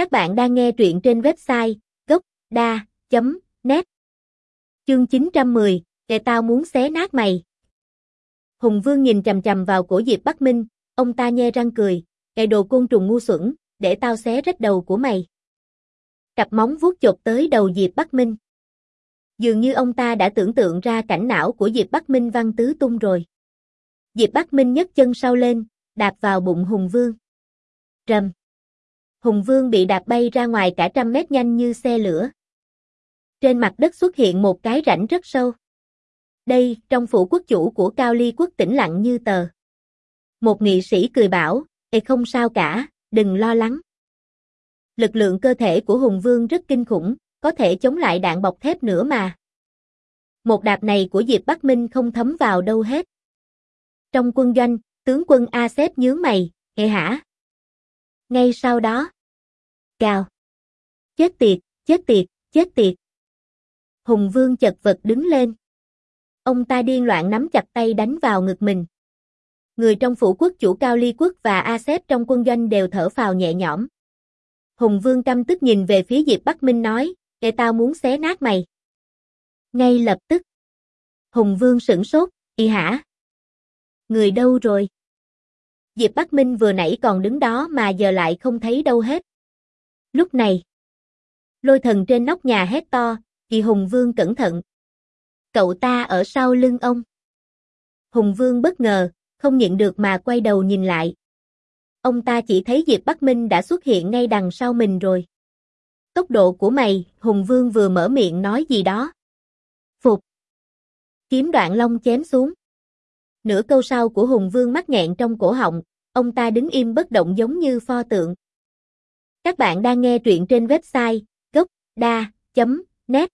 Các bạn đang nghe truyện trên website gốc.da.net Chương 910, kệ tao muốn xé nát mày. Hùng Vương nhìn chầm chầm vào cổ Diệp Bắc Minh, ông ta nhe răng cười, kệ đồ côn trùng ngu xuẩn, để tao xé rách đầu của mày. Cặp móng vuốt chột tới đầu Diệp Bắc Minh. Dường như ông ta đã tưởng tượng ra cảnh não của Diệp Bắc Minh văn tứ tung rồi. Diệp Bắc Minh nhấc chân sau lên, đạp vào bụng Hùng Vương. Rầm. Hùng Vương bị đạp bay ra ngoài cả trăm mét nhanh như xe lửa. Trên mặt đất xuất hiện một cái rãnh rất sâu. Đây, trong phủ quốc chủ của Cao Ly quốc tĩnh lặng như tờ. Một nghị sĩ cười bảo, Ê không sao cả, đừng lo lắng. Lực lượng cơ thể của Hùng Vương rất kinh khủng, có thể chống lại đạn bọc thép nữa mà. Một đạp này của Diệp Bắc Minh không thấm vào đâu hết. Trong quân doanh, tướng quân A xếp nhướng mày, hệ hả? Ngay sau đó. Cào. Chết tiệt, chết tiệt, chết tiệt. Hùng Vương chật vật đứng lên. Ông ta điên loạn nắm chặt tay đánh vào ngực mình. Người trong phủ quốc chủ Cao Ly Quốc và A Xếp trong quân doanh đều thở phào nhẹ nhõm. Hùng Vương căm tức nhìn về phía Diệp Bắc Minh nói, kệ tao muốn xé nát mày. Ngay lập tức. Hùng Vương sửng sốt, y hả? Người đâu rồi? Diệp Bắc Minh vừa nãy còn đứng đó mà giờ lại không thấy đâu hết. Lúc này, lôi thần trên nóc nhà hét to, kỳ Hùng Vương cẩn thận. Cậu ta ở sau lưng ông. Hùng Vương bất ngờ, không nhịn được mà quay đầu nhìn lại. Ông ta chỉ thấy Diệp Bắc Minh đã xuất hiện ngay đằng sau mình rồi. Tốc độ của mày, Hùng Vương vừa mở miệng nói gì đó. Phục. Kiếm đoạn long chém xuống. Nửa câu sau của Hùng Vương mắc nghẹn trong cổ họng, ông ta đứng im bất động giống như pho tượng. Các bạn đang nghe truyện trên website gocda.net